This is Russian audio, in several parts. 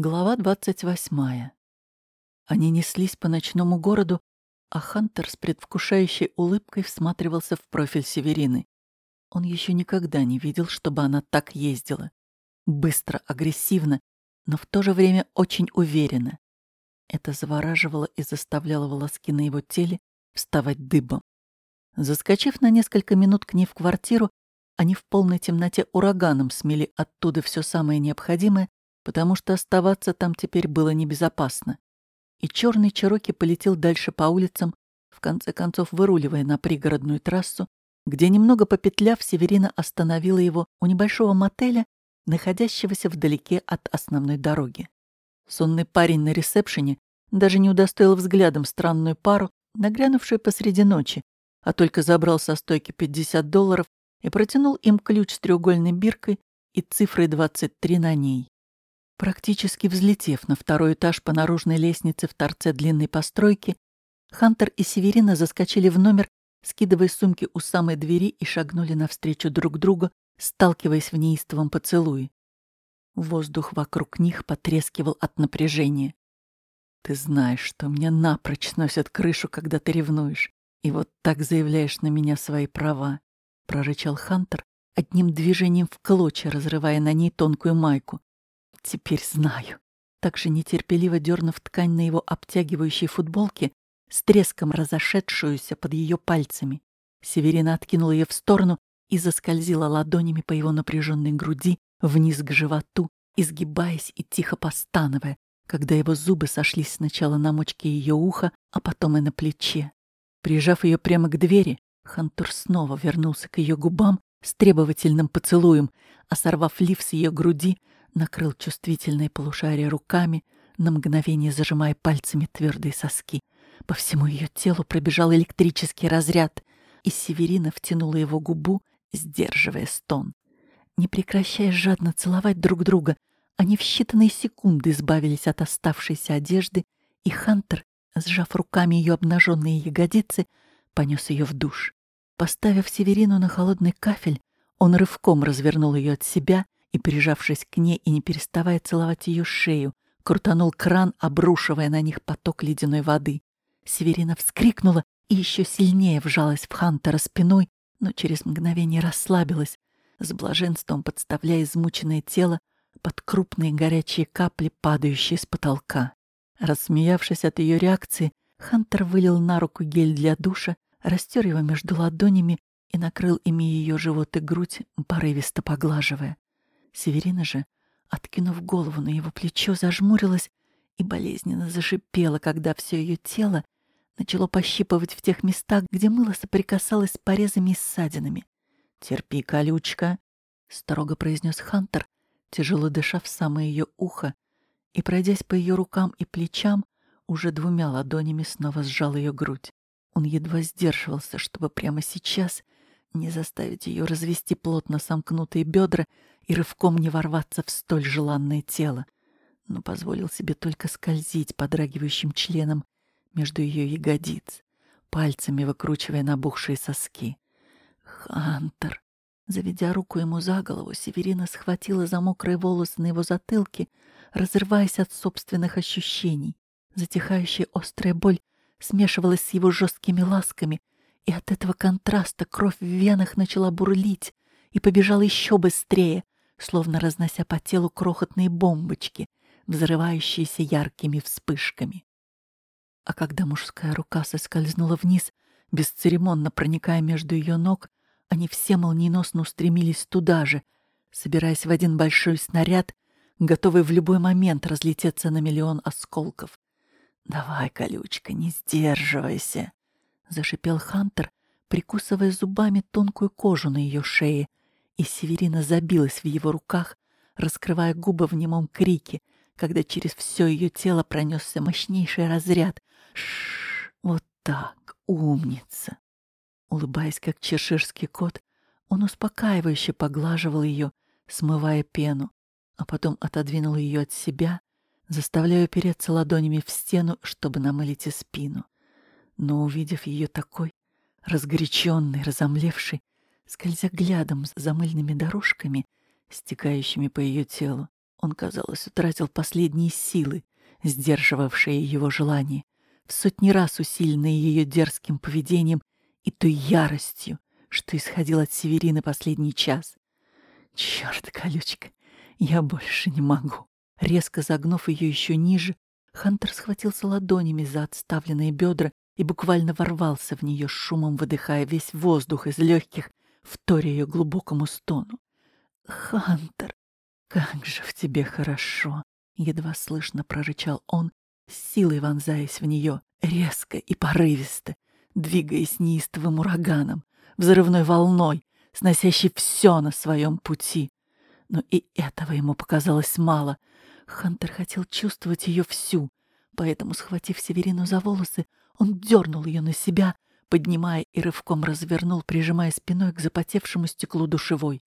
Глава двадцать восьмая. Они неслись по ночному городу, а Хантер с предвкушающей улыбкой всматривался в профиль Северины. Он еще никогда не видел, чтобы она так ездила. Быстро, агрессивно, но в то же время очень уверенно. Это завораживало и заставляло волоски на его теле вставать дыбом. Заскочив на несколько минут к ней в квартиру, они в полной темноте ураганом смели оттуда все самое необходимое, потому что оставаться там теперь было небезопасно. И черный Чероки полетел дальше по улицам, в конце концов выруливая на пригородную трассу, где, немного попетляв, Северина остановила его у небольшого мотеля, находящегося вдалеке от основной дороги. Сонный парень на ресепшене даже не удостоил взглядом странную пару, нагрянувшую посреди ночи, а только забрал со стойки 50 долларов и протянул им ключ с треугольной биркой и цифрой 23 на ней. Практически взлетев на второй этаж по наружной лестнице в торце длинной постройки, Хантер и Северина заскочили в номер, скидывая сумки у самой двери и шагнули навстречу друг другу, сталкиваясь в неистовом поцелуе. Воздух вокруг них потрескивал от напряжения. «Ты знаешь, что мне напрочь сносят крышу, когда ты ревнуешь, и вот так заявляешь на меня свои права», — прорычал Хантер, одним движением в клочья разрывая на ней тонкую майку. Теперь знаю. Также нетерпеливо дернув ткань на его обтягивающей футболке, с треском разошедшуюся под ее пальцами. Северина откинула ее в сторону и заскользила ладонями по его напряженной груди вниз к животу, изгибаясь и тихо постановая, когда его зубы сошлись сначала на мочке ее уха, а потом и на плече. Прижав ее прямо к двери, Хантур снова вернулся к ее губам с требовательным поцелуем, а сорвав лиф с ее груди, накрыл чувствительное полушарие руками, на мгновение зажимая пальцами твердые соски. По всему ее телу пробежал электрический разряд, и Северина втянула его губу, сдерживая стон. Не прекращая жадно целовать друг друга, они в считанные секунды избавились от оставшейся одежды, и Хантер, сжав руками ее обнаженные ягодицы, понес ее в душ. Поставив Северину на холодный кафель, он рывком развернул ее от себя и, прижавшись к ней и не переставая целовать ее шею, крутанул кран, обрушивая на них поток ледяной воды. Северина вскрикнула и еще сильнее вжалась в Хантера спиной, но через мгновение расслабилась, с блаженством подставляя измученное тело под крупные горячие капли, падающие с потолка. Рассмеявшись от ее реакции, Хантер вылил на руку гель для душа, растер его между ладонями и накрыл ими ее живот и грудь, порывисто поглаживая. Северина же, откинув голову на его плечо, зажмурилась и болезненно зашипела, когда все ее тело начало пощипывать в тех местах, где мыло соприкасалось с порезами и ссадинами. «Терпи, колючка», — строго произнес Хантер, тяжело дыша в самое ее ухо, и, пройдясь по ее рукам и плечам, уже двумя ладонями снова сжал ее грудь. Он едва сдерживался, чтобы прямо сейчас не заставить ее развести плотно сомкнутые бедра и рывком не ворваться в столь желанное тело, но позволил себе только скользить подрагивающим членом между ее ягодиц, пальцами выкручивая набухшие соски. «Хантер!» Заведя руку ему за голову, Северина схватила за мокрые волосы на его затылке, разрываясь от собственных ощущений. Затихающая острая боль смешивалась с его жесткими ласками, и от этого контраста кровь в венах начала бурлить и побежала еще быстрее, словно разнося по телу крохотные бомбочки, взрывающиеся яркими вспышками. А когда мужская рука соскользнула вниз, бесцеремонно проникая между ее ног, они все молниеносно устремились туда же, собираясь в один большой снаряд, готовый в любой момент разлететься на миллион осколков. «Давай, колючка, не сдерживайся!» — зашипел Хантер, прикусывая зубами тонкую кожу на ее шее, и Северина забилась в его руках, раскрывая губы в немом крике, когда через все ее тело пронесся мощнейший разряд. Шш, вот так, умница. Улыбаясь, как чеширский кот, он успокаивающе поглаживал ее, смывая пену, а потом отодвинул ее от себя, заставляя опереться ладонями в стену, чтобы намылить и спину но, увидев ее такой, разгоряченной, разомлевшей, скользя глядом за мыльными дорожками, стекающими по ее телу, Он, казалось, утратил последние силы, сдерживавшие его желание, в сотни раз усиленные ее дерзким поведением и той яростью, что исходил от Северины последний час. Черт, колючка, я больше не могу. Резко загнув ее еще ниже, Хантер схватился ладонями за отставленные бедра и буквально ворвался в нее шумом, выдыхая весь воздух из легких, вторя ее глубокому стону. «Хантер, как же в тебе хорошо!» — едва слышно прорычал он, силой вонзаясь в нее, резко и порывисто, двигаясь неистовым ураганом, взрывной волной, сносящей все на своем пути. Но и этого ему показалось мало. Хантер хотел чувствовать ее всю, поэтому, схватив Северину за волосы, он дернул ее на себя, поднимая и рывком развернул, прижимая спиной к запотевшему стеклу душевой.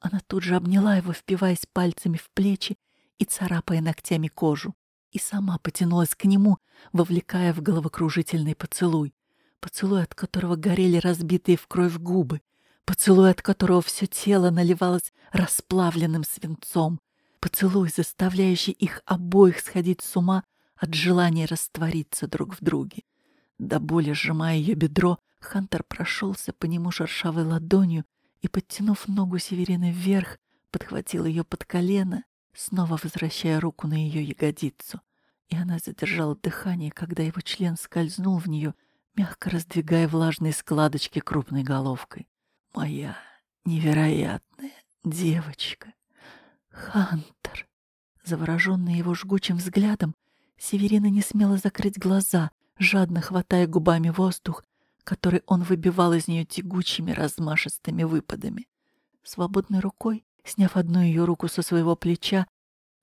Она тут же обняла его, впиваясь пальцами в плечи и царапая ногтями кожу, и сама потянулась к нему, вовлекая в головокружительный поцелуй. Поцелуй, от которого горели разбитые в кровь губы, поцелуй, от которого все тело наливалось расплавленным свинцом, поцелуй, заставляющий их обоих сходить с ума от желания раствориться друг в друге. До боли сжимая ее бедро, Хантер прошелся по нему шершавой ладонью и, подтянув ногу Северины вверх, подхватил ее под колено, снова возвращая руку на ее ягодицу. И она задержала дыхание, когда его член скользнул в нее, мягко раздвигая влажные складочки крупной головкой. «Моя невероятная девочка!» «Хантер!» Завороженный его жгучим взглядом, Северина не смела закрыть глаза, жадно хватая губами воздух, который он выбивал из нее тягучими размашистыми выпадами. Свободной рукой, сняв одну ее руку со своего плеча,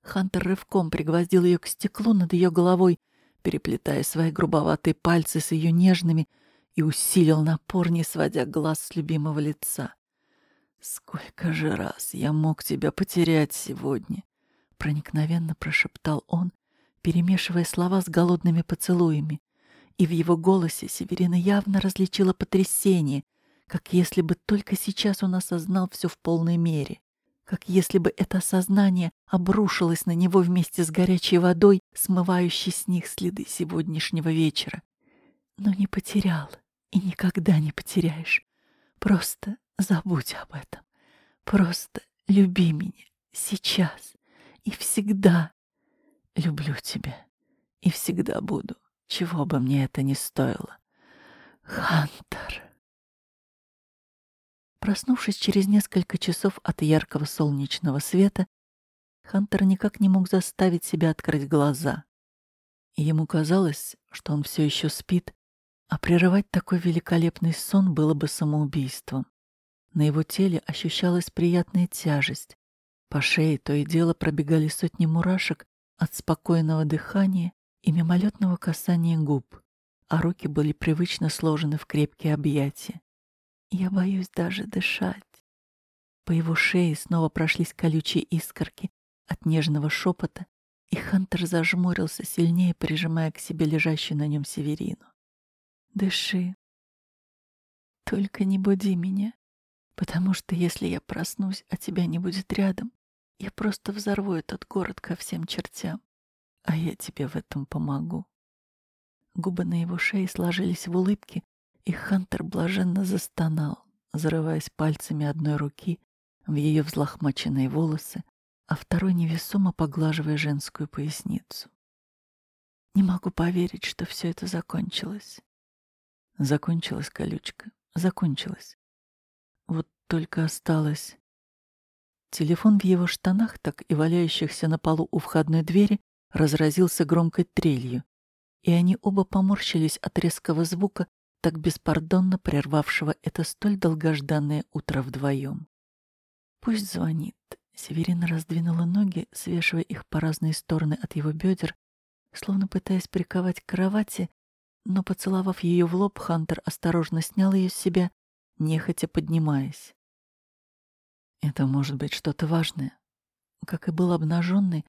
Хантер рывком пригвоздил ее к стеклу над ее головой, переплетая свои грубоватые пальцы с ее нежными, и усилил напор, не сводя глаз с любимого лица. «Сколько же раз я мог тебя потерять сегодня!» — проникновенно прошептал он, перемешивая слова с голодными поцелуями и в его голосе Северина явно различила потрясение, как если бы только сейчас он осознал все в полной мере, как если бы это осознание обрушилось на него вместе с горячей водой, смывающей с них следы сегодняшнего вечера. Но не потерял и никогда не потеряешь. Просто забудь об этом. Просто люби меня сейчас и всегда. Люблю тебя и всегда буду чего бы мне это ни стоило. Хантер. Проснувшись через несколько часов от яркого солнечного света, Хантер никак не мог заставить себя открыть глаза. Ему казалось, что он все еще спит, а прерывать такой великолепный сон было бы самоубийством. На его теле ощущалась приятная тяжесть. По шее то и дело пробегали сотни мурашек от спокойного дыхания и мимолетного касания губ, а руки были привычно сложены в крепкие объятия. Я боюсь даже дышать. По его шее снова прошлись колючие искорки от нежного шепота, и Хантер зажмурился сильнее, прижимая к себе лежащую на нем Северину. «Дыши. Только не буди меня, потому что если я проснусь, а тебя не будет рядом, я просто взорву этот город ко всем чертям а я тебе в этом помогу. Губы на его шее сложились в улыбке, и Хантер блаженно застонал, зарываясь пальцами одной руки в ее взлохмаченные волосы, а второй невесомо поглаживая женскую поясницу. Не могу поверить, что все это закончилось. Закончилась колючка, закончилась. Вот только осталось... Телефон в его штанах, так и валяющихся на полу у входной двери, разразился громкой трелью, и они оба поморщились от резкого звука, так беспардонно прервавшего это столь долгожданное утро вдвоем. «Пусть звонит». Северина раздвинула ноги, свешивая их по разные стороны от его бедер, словно пытаясь приковать к кровати, но, поцеловав ее в лоб, Хантер осторожно снял ее с себя, нехотя поднимаясь. Это может быть что-то важное. Как и был обнаженный,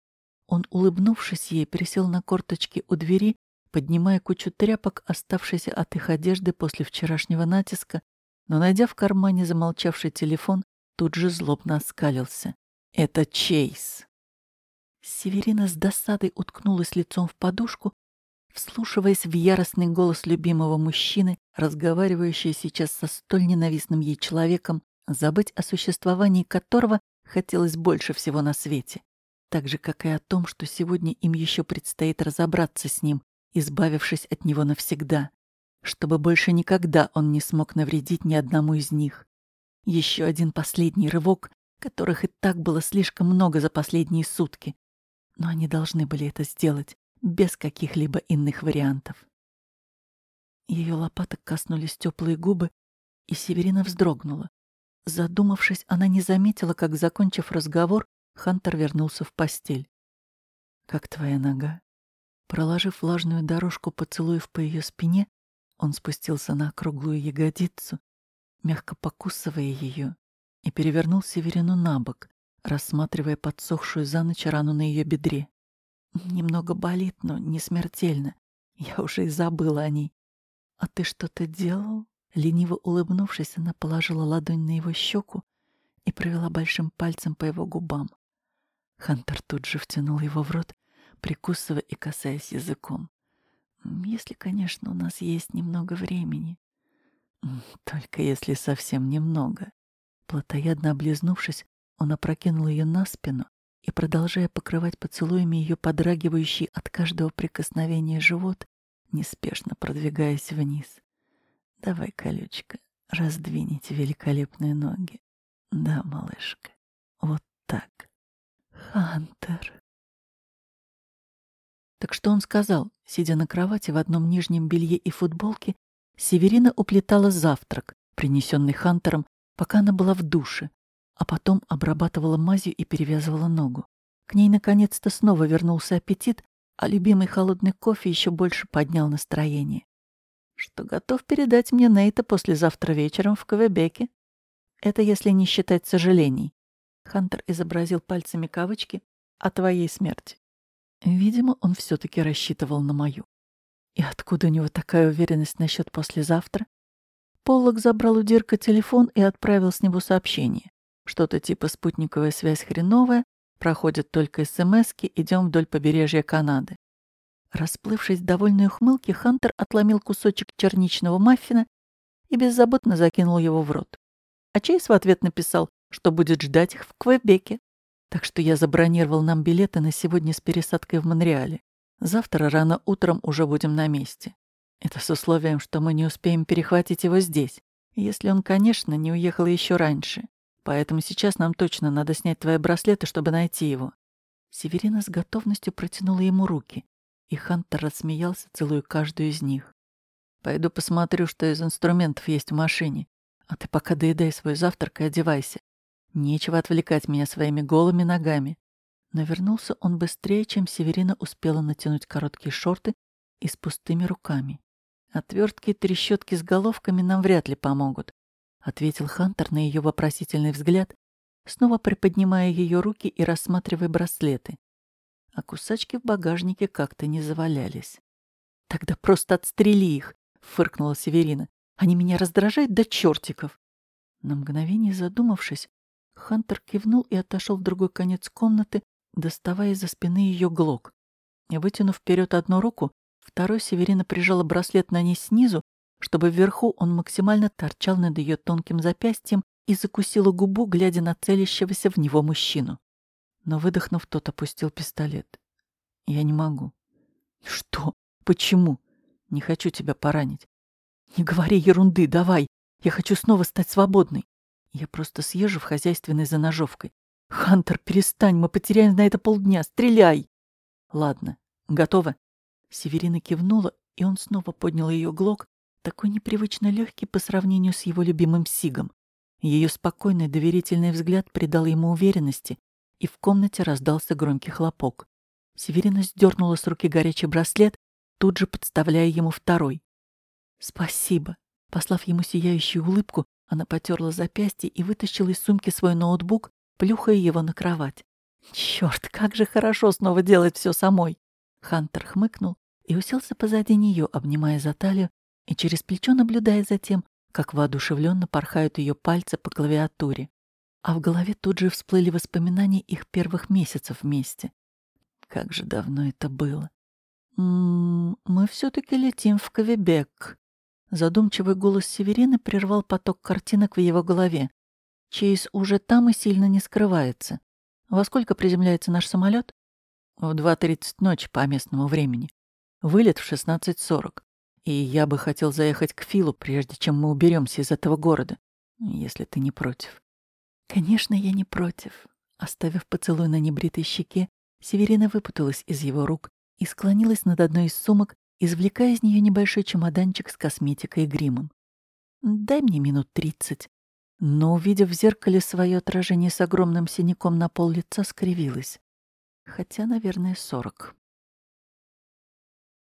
он, улыбнувшись ей, присел на корточки у двери, поднимая кучу тряпок, оставшейся от их одежды после вчерашнего натиска, но, найдя в кармане замолчавший телефон, тут же злобно оскалился. «Это Чейз!» Северина с досадой уткнулась лицом в подушку, вслушиваясь в яростный голос любимого мужчины, разговаривающий сейчас со столь ненавистным ей человеком, забыть о существовании которого хотелось больше всего на свете. Так же, как и о том, что сегодня им еще предстоит разобраться с ним, избавившись от него навсегда, чтобы больше никогда он не смог навредить ни одному из них. Еще один последний рывок, которых и так было слишком много за последние сутки. Но они должны были это сделать без каких-либо иных вариантов. Ее лопаток коснулись теплые губы, и Северина вздрогнула. Задумавшись, она не заметила, как, закончив разговор, Хантер вернулся в постель. «Как твоя нога?» Проложив влажную дорожку поцелуев по ее спине, он спустился на круглую ягодицу, мягко покусывая ее, и перевернул Северину на бок, рассматривая подсохшую за ночь рану на ее бедре. «Немного болит, но не смертельно. Я уже и забыла о ней. А ты что-то делал?» Лениво улыбнувшись, она положила ладонь на его щеку и провела большим пальцем по его губам. Хантер тут же втянул его в рот, прикусывая и касаясь языком. «Если, конечно, у нас есть немного времени». «Только если совсем немного». Плотоядно облизнувшись, он опрокинул ее на спину и, продолжая покрывать поцелуями ее подрагивающий от каждого прикосновения живот, неспешно продвигаясь вниз. Давай, колючка, раздвините великолепные ноги. Да, малышка, вот так. Хантер. Так что он сказал, сидя на кровати в одном нижнем белье и футболке, Северина уплетала завтрак, принесенный Хантером, пока она была в душе, а потом обрабатывала мазью и перевязывала ногу. К ней наконец-то снова вернулся аппетит, а любимый холодный кофе еще больше поднял настроение что готов передать мне Нейта послезавтра вечером в Квебеке. Это если не считать сожалений. Хантер изобразил пальцами кавычки о твоей смерти. Видимо, он все-таки рассчитывал на мою. И откуда у него такая уверенность насчет послезавтра? Поллок забрал у Дирка телефон и отправил с него сообщение. Что-то типа спутниковая связь хреновая, проходят только СМСки, идем вдоль побережья Канады. Расплывшись в довольной ухмылке, Хантер отломил кусочек черничного маффина и беззаботно закинул его в рот. А Чейз в ответ написал, что будет ждать их в Квебеке. Так что я забронировал нам билеты на сегодня с пересадкой в Монреале. Завтра рано утром уже будем на месте. Это с условием, что мы не успеем перехватить его здесь, если он, конечно, не уехал еще раньше. Поэтому сейчас нам точно надо снять твои браслеты, чтобы найти его. Северина с готовностью протянула ему руки, и Хантер рассмеялся, целуя каждую из них. «Пойду посмотрю, что из инструментов есть в машине. А ты пока доедай свой завтрак и одевайся. Нечего отвлекать меня своими голыми ногами». Но вернулся он быстрее, чем Северина успела натянуть короткие шорты и с пустыми руками. «Отвертки и трещотки с головками нам вряд ли помогут», — ответил Хантер на ее вопросительный взгляд, снова приподнимая ее руки и рассматривая браслеты а кусачки в багажнике как-то не завалялись. «Тогда просто отстрели их!» — фыркнула Северина. «Они меня раздражают до чертиков!» На мгновение задумавшись, Хантер кивнул и отошел в другой конец комнаты, доставая из-за спины ее глок. Вытянув вперед одну руку, второй Северина прижала браслет на ней снизу, чтобы вверху он максимально торчал над ее тонким запястьем и закусила губу, глядя на целящегося в него мужчину. Но, выдохнув, тот опустил пистолет. «Я не могу». «Что? Почему? Не хочу тебя поранить». «Не говори ерунды, давай. Я хочу снова стать свободной. Я просто съезжу в хозяйственной за ножовкой. Хантер, перестань, мы потеряем на это полдня. Стреляй!» «Ладно, готово». Северина кивнула, и он снова поднял ее глок, такой непривычно легкий по сравнению с его любимым Сигом. Ее спокойный доверительный взгляд придал ему уверенности, и в комнате раздался громкий хлопок. Северина сдернула с руки горячий браслет, тут же подставляя ему второй. «Спасибо». Послав ему сияющую улыбку, она потерла запястье и вытащила из сумки свой ноутбук, плюхая его на кровать. «Черт, как же хорошо снова делать все самой!» Хантер хмыкнул и уселся позади нее, обнимая за талию и через плечо наблюдая за тем, как воодушевленно порхают ее пальцы по клавиатуре а в голове тут же всплыли воспоминания их первых месяцев вместе. Как же давно это было. «М -м, «Мы все-таки летим в Квебек». Задумчивый голос Северины прервал поток картинок в его голове. Чейз уже там и сильно не скрывается. Во сколько приземляется наш самолет? В 2.30 ночи по местному времени. Вылет в 16.40. И я бы хотел заехать к Филу, прежде чем мы уберемся из этого города, если ты не против. Конечно, я не против. Оставив поцелуй на небритой щеке, Северина выпуталась из его рук и склонилась над одной из сумок, извлекая из нее небольшой чемоданчик с косметикой и гримом. «Дай мне минут тридцать». Но, увидев в зеркале свое отражение с огромным синяком на пол лица, скривилась. Хотя, наверное, сорок.